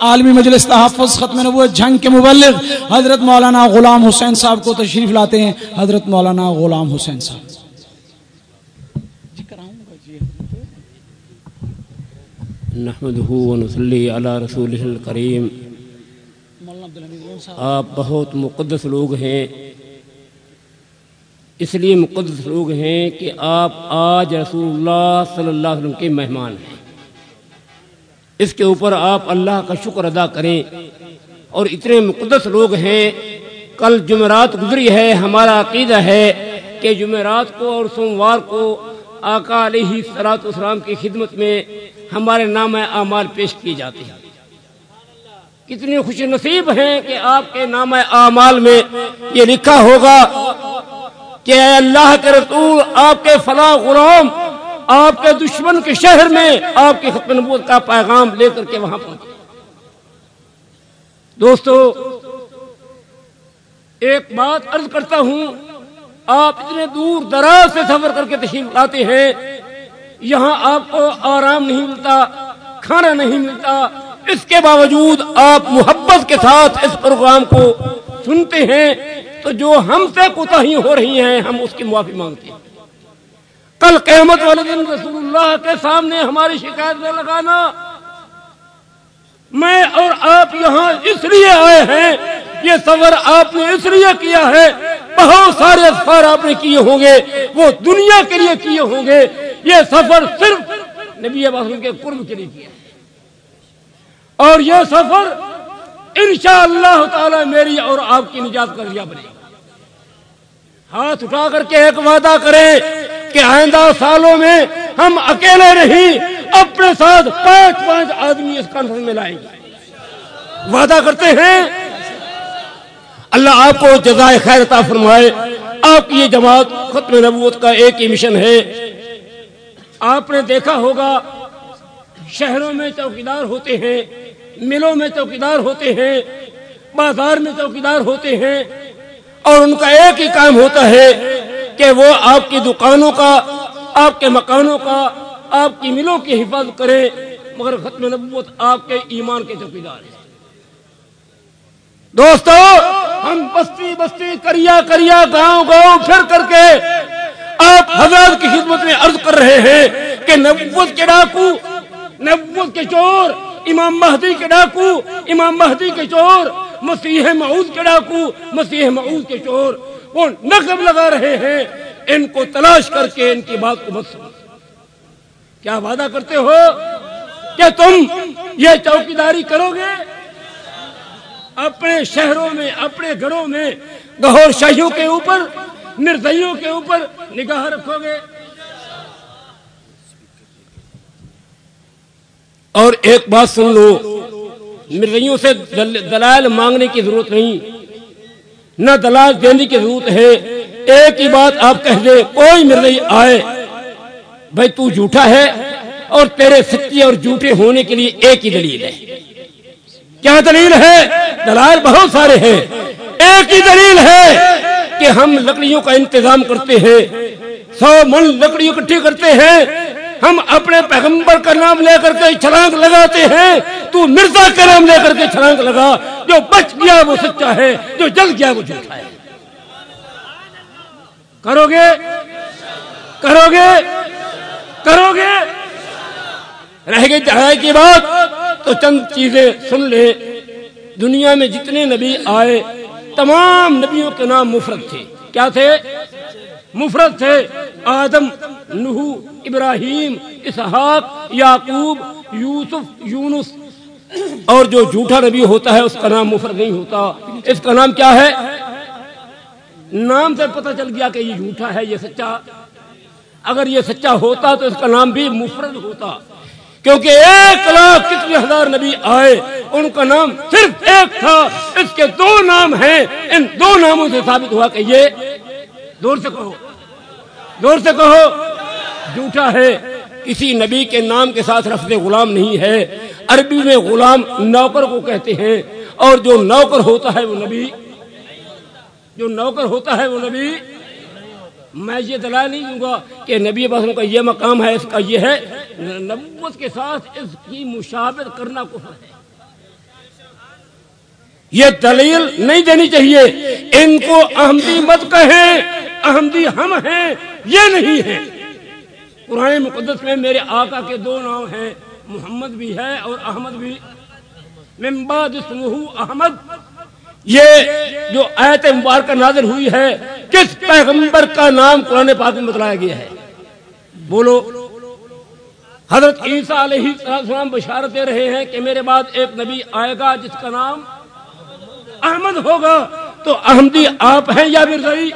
عالمی مجلس تحفظ ختم نبوت جنگ کے مبلغ حضرت مولانا غلام حسین صاحب کو تشریف لاتے ہیں۔ حضرت مولانا غلام حسین صاحب۔ نحمده ونصلي على رسوله الكريم آپ بہت مقدس لوگ ہیں۔ اس لیے مقدس لوگ ہیں کہ آپ آج رسول اللہ صلی اللہ علیہ وسلم کے مہمان ہیں۔ اس کے اوپر آپ اللہ کا شکر ادا کریں۔ اور اتنے مقدس لوگ ہیں۔ کل جمعرات گزری ہے، ہمارا عقیدہ ہے کہ جمعرات کو اور سوموار کو آقا علیہ سلاط اسلام کی خدمت میں ہمارے نام اعمال پیش کیے جاتے ہیں۔ کتنی خوش نصیب ہیں کہ آپ کے نام اعمال میں یہ لکھا ہوگا کہ اے اللہ کے رسول، آپ کے فلاں غلام آپ کے دشمن کے شہر میں آپ کی ختم نبوت کا پیغام لے کر کے وہاں پہنچے دوستو، ایک بات عرض کرتا ہوں، آپ اتنے دور دراز سے سفر کر کے تشریف لاتے ہیں، یہاں آپ کو آرام نہیں ملتا، کھانا نہیں ملتا، اس کے باوجود آپ محبت کے ساتھ اس پروگرام کو سنتے ہیں، تو جو ہم سے کوتا ہی ہو رہی ہیں ہم اس کی معافی مانگتے ہیں۔ کل قیامت والے دن رسول اللہ کے سامنے ہماری شکایت نہ لگانا۔ میں اور آپ یہاں اس لیے آئے ہیں، یہ سفر آپ نے اس لیے کیا ہے۔ بہت سارے سفر آپ نے کیے ہوں گے، وہ دنیا کے لیے کیے ہوں گے۔ یہ سفر صرف نبی کے قرب کے لیے کیا ہے۔ اور یہ سفر انشاءاللہ اللہ تعالی میری اور آپ کی نجات کر لیا بنے گا۔ ہاتھ اٹھا کر کے ایک وعدہ کریں کہ آئندہ سالوں میں ہم اکیلے نہیں، اپنے ساتھ پانچ پانچ آدمی اس کانفرنس میں لائیں گے۔ وعدہ کرتے ہیں، اللہ آپ کو جزائے خیر عطا فرمائے۔ آپ کی یہ جماعت ختم نبوت کا ایک ہی مشن ہے۔ آپ نے دیکھا ہوگا، شہروں میں چوکیدار ہوتے ہیں، ملوں میں چوکیدار ہوتے ہیں، بازار میں چوکیدار ہوتے ہیں۔ اور ان کا ایک ہی کام ہوتا ہے کہ وہ آپ کی دکانوں کا، آپ کے مکانوں کا، آپ کی ملوں کی حفاظت کرے، مگر ختم نبوت آپ کے ایمان کے چوکیدار ہیں دوستو، ہم بستی بستی کریا کریا گاؤں گاؤں پھر کر کے آپ حضرات کی خدمت میں عرض کر رہے ہیں کہ نبوت کے ڈاکو، نبوت کے چور، امام مہدی کے ڈاکو، امام مہدی کے چور، مسیح معود کے ڈاکو، مسیح معود کے چور۔ وہ نقب لگا رہے ہیں، ان کو تلاش کر کے ان کی بات کو مت سمجھ۔ کیا وعدہ کرتے ہو کہ تم یہ چوکیداری کرو گے؟ اپنے شہروں میں، اپنے گھروں میں گہور شاہیوں کے اوپر نردیوں کے اوپر نگاہ رکھو گے۔ اور ایک بات سن لو مردیوں سے دلائل مانگنے کی ضرورت نہیں۔ نہ دلال دینے کی ضرورت ہے، ایک ہی بات آپ کہہ دیں، کوئی مردئی آئے، بھائی تو جھوٹا ہے اور تیرے سچے اور جھوٹے ہونے کے لیے ایک ہی دلیل ہے۔ کیا دلیل ہے؟ دلائل بہت سارے ہیں۔ ایک ہی دلیل ہے کہ ہم لکڑیوں کا انتظام کرتے ہیں، سو من لکڑی اکٹھی کرتے ہیں ہم اپنے پیغمبر کا نام لے کر کے چھلانگ لگاتے ہیں، تو مرزا کا نام لے کر کے چھلانگ لگا، جو بچ گیا وہ سچا ہے، جو جل گیا وہ جھوٹا ہے۔ کرو گے؟ کرو گے؟ کرو گے؟ رہ گئی چڑھائی کی بات، تو چند چیزیں سن لے۔ دنیا میں جتنے نبی آئے، تمام نبیوں کے نام مفرد تھے۔ کیا تھے؟ مفرد تھے آدم نہو ابراہیم، اسحاق، یعقوب، یوسف، یونس۔ اور جو جھوٹا نبی ہوتا ہے، اس کا نام مفرد نہیں ہوتا۔ اس کا نام کیا ہے؟ نام سے پتہ چل گیا کہ یہ جھوٹا ہے، یہ سچا۔ اگر یہ سچا ہوتا تو اس کا نام بھی مفرد ہوتا۔ کیونکہ ایک لاکھ کتنے ہزار نبی آئے، ان کا نام صرف ایک تھا۔ اس کے دو نام ہیں۔ ان دو ناموں سے ثابت ہوا کہ یہ، دور سے کہو۔ دور سے کہو۔ جھوٹا ہے۔ کسی نبی کے نام کے ساتھ رفظ غلام نہیں ہے۔ عربی میں غلام نوکر کو کہتے ہیں۔ اور جو نوکر ہوتا ہے وہ نبی، جو نوکر ہوتا ہے وہ نبی، میں یہ دلائل نہیں دوں گا کہ نبی بسم کا یہ مقام ہے، اس کا یہ ہے۔ نبوت کے ساتھ اس کی مشابت کرنا کفر ہے۔ یہ دلیل نہیں دینی چاہیے۔ ان کو احمدی مت کہیں، احمدی ہم ہیں، یہ نہیں ہے۔ قرآن مقدس میں میرے آقا کے دو نام ہیں، محمد بھی ہے اور احمد بھی۔ من بعد ممباد احمد۔ یہ جو آیت مبارکہ نازل ہوئی ہے، کس پیغمبر کا نام قرآن پاک میں بتلایا گیا ہے؟ بولو۔ حضرت عیسیٰ علیہ السلام بشارت دے رہے ہیں کہ میرے بعد ایک نبی آئے گا جس کا نام احمد ہوگا۔ تو احمدی آپ ہیں یا مرزائی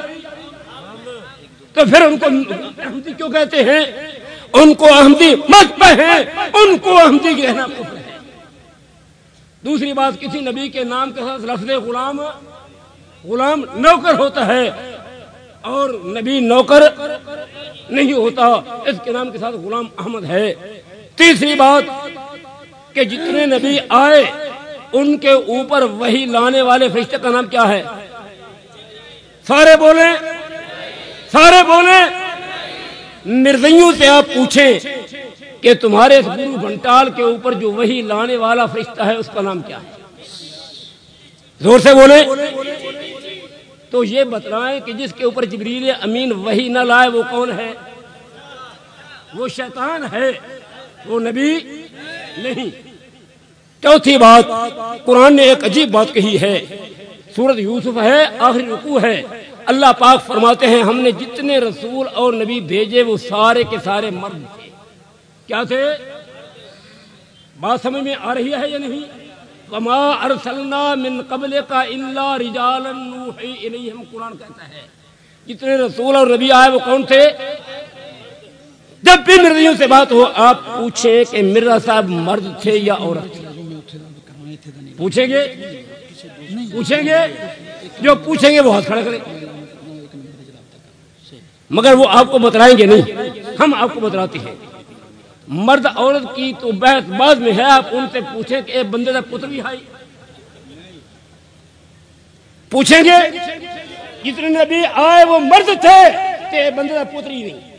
تو پھر ان کو احمدی کیوں کہتے ہیں؟ ان کو احمدی مت پہ ان کو احمدی کہنا ہے۔ دوسری بات، کسی نبی کے نام کے ساتھ لفظ غلام غلام نوکر ہوتا ہے اور نبی نوکر نہیں ہوتا، اس کے نام کے ساتھ غلام احمد ہے۔ تیسری بات، کہ جتنے نبی آئے، ان کے اوپر وہی لانے والے فرشتے کا نام کیا ہے؟ سارے بولیں سارے بولیں۔ مرزیوں سے آپ پوچھیں کہ تمہارے گرو گھنٹال کے اوپر جو وہی لانے والا فرشتہ ہے، اس کا نام کیا ہے؟ زور سے بولے تو یہ بتلائیں کہ جس کے اوپر جبریل امین وہی نہ لائے، وہ کون ہے؟ وہ شیطان ہے، وہ نبی نہیں۔ چوتھی بات، قرآن نے ایک عجیب بات کہی ہے۔ سورت یوسف ہے، آخری رکو ہے۔ اللہ پاک فرماتے ہیں، ہم نے جتنے رسول اور نبی بھیجے، وہ سارے کے سارے مرد تھے۔ کیا تھے؟ بات سمجھ میں آ رہی ہے یا نہیں؟ کما ارسلنا من قبل کا اللہ رجال ہم قرآن کہتا ہے، جتنے رسول اور نبی آئے، وہ کون تھے؟ جب بھی مرزیوں سے بات ہو، آپ پوچھیں کہ مرزا صاحب مرد تھے یا عورت پوچھیں گے؟ پوچھیں گے؟ جو پوچھیں گے، وہ ہاتھ کھڑا کریں۔ مگر وہ آپ کو بتلائیں گے نہیں۔ ہم آپ کو بتلاتے ہیں۔ مرد عورت کی تو بحث بعد میں ہے۔ آپ ان سے پوچھیں کہ ایک بندے کا پتر بھی ہائی پوچھیں گے جتنے نبی آئے وہ مرد تھے کہ بندے کا پتر ہی نہیں۔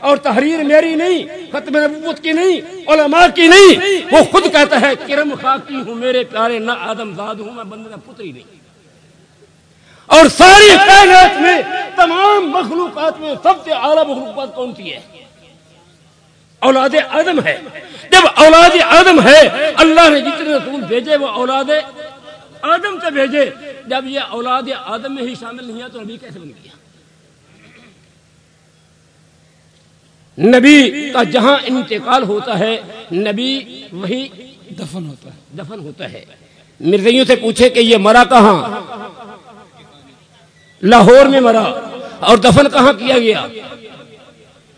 اور تحریر میری نہیں، ختم نبوت کی نہیں، علماء کی نہیں۔ وہ خود کہتا ہے، کرم خاکی ہوں میرے پیارے، نہ آدم زاد ہوں، میں بندے کا پتر ہی نہیں۔ اور ساری کائنات میں تمام مخلوقات میں سب سے اعلیٰ مخلوقات کون سی ہے اولاد آدم ہے۔ جب اولاد آدم ہے اللہ نے جتنے رسول بھیجے وہ اولاد آدم سے بھیجے۔ جب یہ اولاد آدم میں ہی شامل نہیں ہے تو نبی کیسے بن گیا؟ نبی کا جہاں انتقال ہوتا ہے نبی وہی دفن ہوتا ہے دفن ہوتا ہے۔ مرزیوں سے پوچھے کہ یہ مرا کہاں؟ لاہور میں مرا اور دفن کہاں کیا گیا؟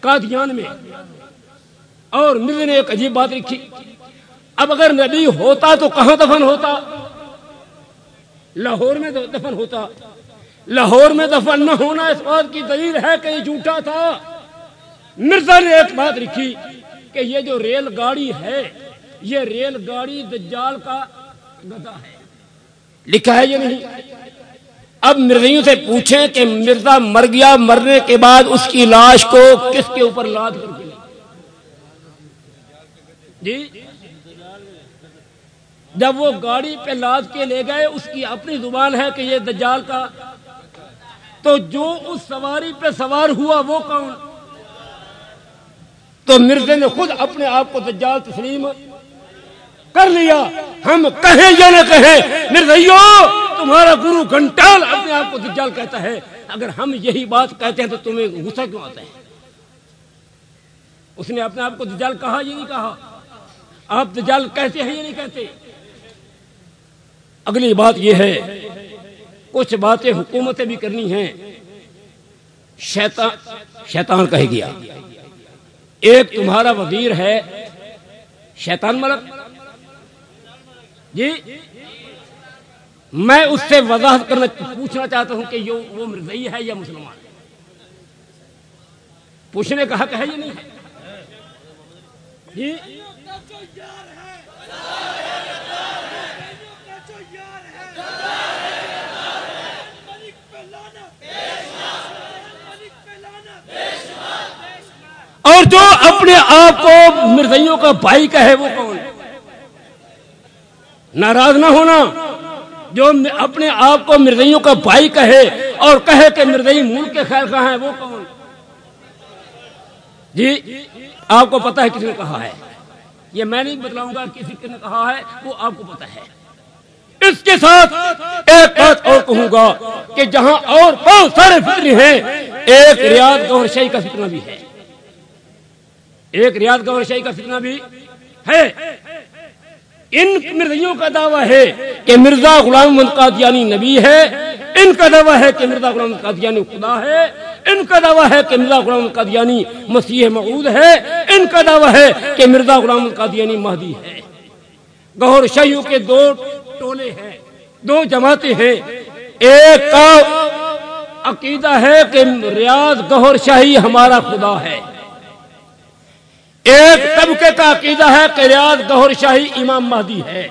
قادیان میں۔ اور مرزا نے ایک عجیب بات لکھی۔ اب اگر نبی ہوتا تو کہاں دفن ہوتا؟ لاہور میں دفن ہوتا۔ لاہور میں دفن نہ ہونا اس بات کی دلیل ہے کہ یہ جھوٹا تھا۔ مرزا نے ایک بات لکھی کہ یہ جو ریل گاڑی ہے، یہ ریل گاڑی دجال کا گدا ہے۔ لکھا ہے یہ نہیں؟ اب مرزیوں سے پوچھیں کہ مرزا مر گیا، مرنے کے بعد اس کی لاش کو کس کے اوپر لاد کر جی؟ جب وہ گاڑی پہ لاد کے لے گئے، اس کی اپنی زبان ہے کہ یہ دجال کا۔ تو جو اس سواری پہ سوار ہوا، وہ کون؟ تو مرزے نے خود اپنے آپ کو دجال تسلیم کر لیا۔ ہم کہیں یا نہ کہیں، مرزیو! تمہارا گرو گھنٹال اپنے آپ کو دجال کہتا ہے، اگر ہم یہی بات کہتے ہیں تو تمہیں غصہ کیوں آتا ہے؟ اس نے اپنے آپ کو دجال کہا، یہ نہیں کہا۔ آپ دجال کہتے ہیں یا نہیں کہتے؟ اگلی بات یہ ہے، کچھ باتیں حکومتیں بھی کرنی ہیں۔ شیطان شیطان کہہ گیا۔ ایک تمہارا وزیر ہے، شیطان ملک جی؟ میں اس سے وضاحت کرنا پوچھنا چاہتا ہوں کہ یہ وہ مرزئی ہے یا مسلمان پوچھنے کا حق ہے یا نہیں؟ جی اور جو اپنے آپ کو مرزیوں کا بھائی کا ہے وہ کون؟ ناراض نہ ہونا۔ جو اپنے آپ کو مرزیوں کا بھائی کہے اور کہے کہ مرزئی ملک کے خیر خواہ ہیں، وہ کون؟ جی آپ کو پتا ہے کس نے کہا ہے۔ یہ میں نہیں بتلاؤں گا کسی نے کہا ہے، وہ آپ کو پتا ہے۔ اس کے ساتھ ایک بات اور کہوں گا کہ جہاں اور بہت سارے فطری ہیں، ایک ریاض گور شاہی کا فتنہ بھی ہے۔ ایک ریاض گور شاہی کا فتنہ بھی ہے۔ ان مرزیوں کا دعویٰ ہے کہ مرزا غلام قادیانی نبی ہے۔ ان کا دعویٰ ہے کہ مرزا غلام قادیانی خدا ہے۔ ان کا دعویٰ ہے کہ مرزا غلام قادیانی مسیح معود ہے۔ ان کا دعویٰ ہے کہ مرزا غلام قادیانی مہدی ہے۔ گور شاہیوں کے دو ٹولے ہیں، دو جماعتیں ہیں۔ ایک کا عقیدہ ہے کہ ریاض گہر شاہی ہمارا خدا ہے۔ ایک طبقے کا عقیدہ ہے کہ ریاض گہر شاہی امام مہدی ہے۔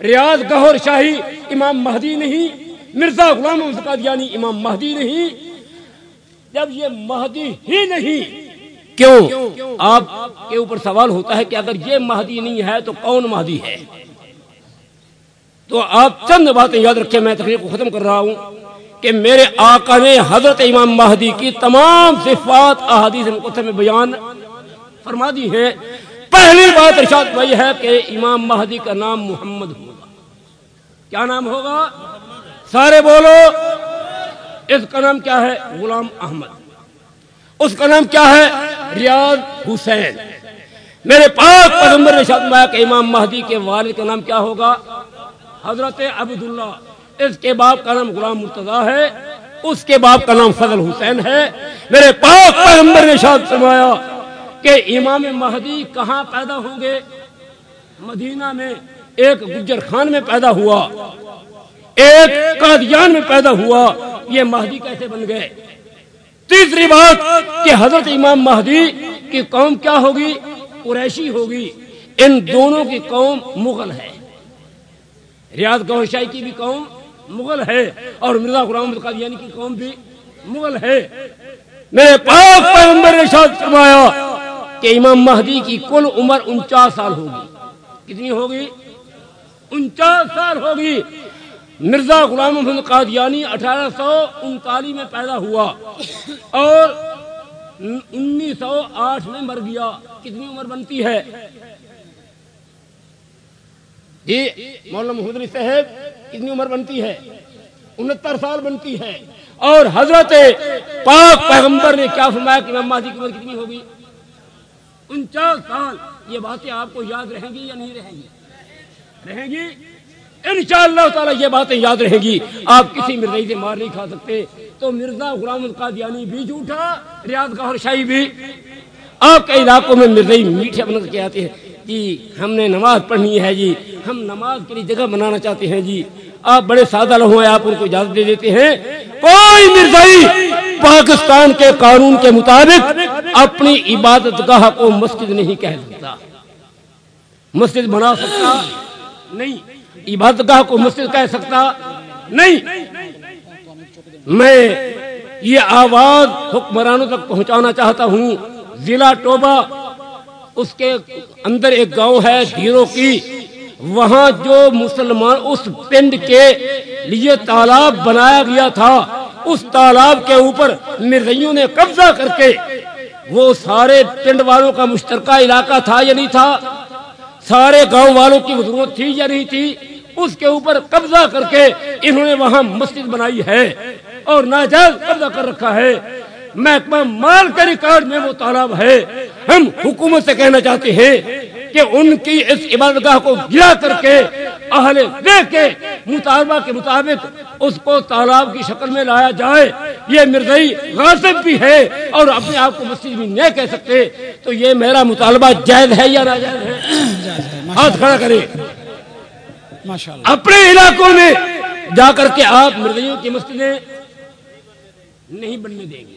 ریاض گہر شاہی امام مہدی نہیں، مرزا غلام قادیانی یعنی امام مہدی نہیں۔ جب یہ مہدی ہی نہیں، کیوں؟ آپ کے اوپر سوال ہوتا ہے کہ اگر یہ مہدی نہیں ہے تو کون مہدی ہے؟ تو آپ چند باتیں یاد رکھیں، میں تقریر کو ختم کر رہا ہوں کہ میرے آقا نے حضرت امام مہدی کی تمام صفات احادیث میں بیان فرما دی ہے۔ پہلی بات ارشاد بھائی ہے کہ امام مہدی کا نام محمد ہوگا۔ کیا نام ہوگا؟ سارے بولو۔ اس کا نام کیا ہے؟ غلام احمد۔ اس کا نام کیا ہے؟ ریاض حسین۔ میرے پاک پیغمبر نے شاد کہ امام مہدی کے والد کا نام کیا ہوگا؟ حضرت عبداللہ۔ اس کے باپ کا نام غلام مرتضی ہے۔ اس کے باپ کا نام فضل حسین ہے۔ میرے پاک پیغمبر نے شاد فرمایا کہ امام مہدی کہاں پیدا ہوں گے؟ مدینہ میں ایک گجر خان میں پیدا ہوا، ایک قادیان میں پیدا ہوا، یہ مہدی کیسے بن گئے؟ تیسری بات کہ حضرت امام مہدی کی قوم کیا ہوگی؟ قریشی ہوگی۔ ان دونوں کی قوم مغل ہے۔ ریاض گور شاہی کی بھی قوم مغل ہے اور مرزا غلام قادیانی کی قوم بھی مغل ہے۔ میرے پاک پیغمبر نے شاد فرمایا کہ امام مہدی کی کل عمر انچاس سال ہوگی۔ کتنی ہوگی؟ انچاس سال ہوگی۔ مرزا غلام محمد قادیانی اٹھارہ سو انتالیس میں پیدا ہوا اور انیس سو آٹھ میں مر گیا۔ کتنی عمر بنتی ہے؟ جی مولانا محمد علی صاحب، کتنی عمر بنتی ہے؟ انہتر سال بنتی ہے۔ اور حضرت پاک پیغمبر نے کیا فرمایا کہ امام مہدی کی عمر کتنی ہوگی؟ انچاس سال یہ باتیں آپ کو یاد رہیں گی یا نہیں رہیں گی؟ رہیں گی؟ ان شاء اللہ تعالیٰ یہ باتیں یاد رہیں گی۔ آپ کسی مرزائی سے مار نہیں کھا سکتے۔ تو مرزا غلام القادیانی بھی جھوٹا، ریاض گہر شاہی بھی۔ آپ کے علاقوں میں مرزائی میٹھے بن کے آتے ہیں۔ جی ہم نے نماز پڑھنی ہے جی۔ ہم نماز کے لیے جگہ بنانا چاہتے ہیں جی۔ آپ بڑے سادہ لوگ ہیں، آپ ان کو اجازت دے دیتے ہیں۔ کوئی مرزائی پاکستان کے قانون کے مطابق اپنی عبادت گاہ کو مسجد نہیں کہہ سکتا۔ مسجد بنا سکتا؟ نہیں۔ عبادت گاہ کو مسجد کہہ سکتا؟ نہیں۔ میں یہ آواز حکمرانوں تک پہنچانا چاہتا ہوں۔ ضلع ٹوبا اس کے اندر ایک گاؤں ہے دھیروں کی۔ وہاں جو مسلمان اس پنڈ کے لیے تالاب بنایا گیا تھا اس تالاب کے اوپر مرزیوں نے قبضہ کر کے وہ سارے پنڈ والوں کا مشترکہ علاقہ تھا یا نہیں تھا؟ سارے گاؤں والوں کی ضرورت تھی یا نہیں تھی؟ اس کے اوپر قبضہ کر کے انہوں نے وہاں مسجد بنائی ہے اور ناجائز قبضہ کر رکھا ہے۔ محکمہ مال کے ریکارڈ میں وہ تالاب ہے۔ ہم حکومت سے کہنا چاہتے ہیں کہ ان کی اس عبادت گاہ کو گرا کر کے اہل دیکھ کے مطالبہ کے مطابق اس کو تالاب کی شکل میں لایا جائے یہ مرزئی غاصب بھی ہے اور اپنے آپ کو مسجد بھی نہیں کہہ سکتے۔ تو یہ میرا مطالبہ جائز ہے یا ناجائز ہے؟ ہاتھ کھڑا کرے اپنے علاقوں میں جا کر کے آپ مرزیوں کی مسجدیں نہیں بننے دیں گے۔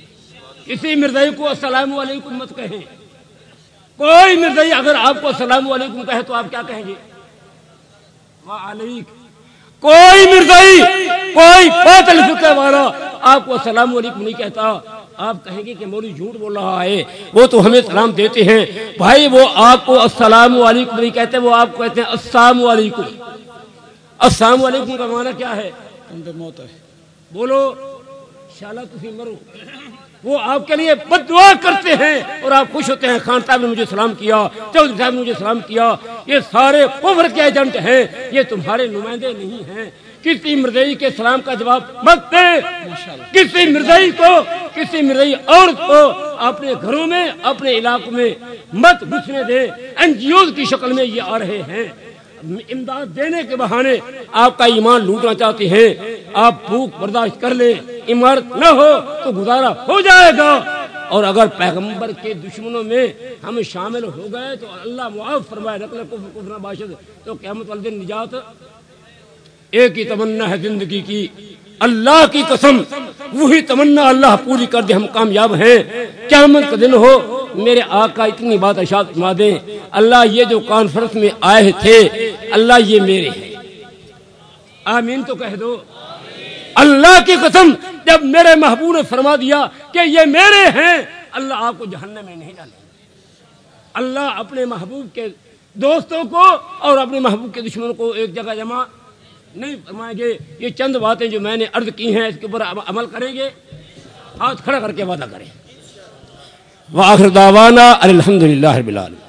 کسی مرزائی کو السلام علیکم مت کہیں۔ کوئی مرزائی اگر آپ کو السلام علیکم کہے تو آپ کیا کہیں گے؟ کوئی مرزائی کوئی پاتل فکر والا آپ کو السلام علیکم نہیں کہتا۔ آپ کہیں گے کہ مولوی جھوٹ بول رہا ہے وہ تو ہمیں سلام دیتے ہیں۔ بھائی وہ آپ کو السلام علیکم نہیں کہتے وہ آپ کو کہتے ہیں السلام علیکم۔ السلام علیکم کا معنی کیا ہے؟ پہ موت ہے۔ بولو شالا تھی مرو۔ وہ آپ کے لیے بد دعا کرتے ہیں اور آپ خوش ہوتے ہیں، خان صاحب نے مجھے سلام کیا، چودھری صاحب نے مجھے سلام کیا، یہ سارے کفر کے ایجنٹ ہیں، یہ تمہارے نمائندے نہیں ہیں۔ کسی مرزئی کے سلام کا جواب مت دے کسی مرزئی کو، کسی مرزئی عورت کو اپنے گھروں میں، اپنے علاقوں میں مت گھسنے دے این جی اوز کی شکل میں یہ آ رہے ہیں۔ امداد دینے کے بہانے آپ کا ایمان لوٹنا چاہتے ہیں۔ آپ بھوک برداشت کر لیں۔ عمارت نہ ہو تو گزارا ہو جائے گا۔ اور اگر پیغمبر کے دشمنوں میں ہم شامل ہو گئے تو اللہ معاف فرمائے رکھنا کفر کفر باشد۔ تو قیامت والدین نجات ایک ہی تمنا ہے زندگی کی۔ اللہ کی قسم، وہی تمنا اللہ پوری کر دے، ہم کامیاب ہیں۔ قیامت کا دن ہو، میرے آقا اتنی بات اشاد فرما دیں۔ اللہ یہ جو کانفرنس میں آئے تھے، اللہ یہ میرے ہیں۔ آمین تو کہہ دو۔ اللہ کی قسم، جب میرے محبوب نے فرما دیا کہ یہ میرے ہیں، اللہ آپ کو جہنم میں نہیں ڈالے اللہ اپنے محبوب کے دوستوں کو اور اپنے محبوب کے دشمنوں کو ایک جگہ جمع نہیں فرمائیں گے۔ یہ چند باتیں جو میں نے عرض کی ہیں، اس کے اوپر عمل کریں گے۔ ہاتھ کھڑا کر کے وعدہ کریں۔ وآخر دعوانا الحمد للہ رب العالمین۔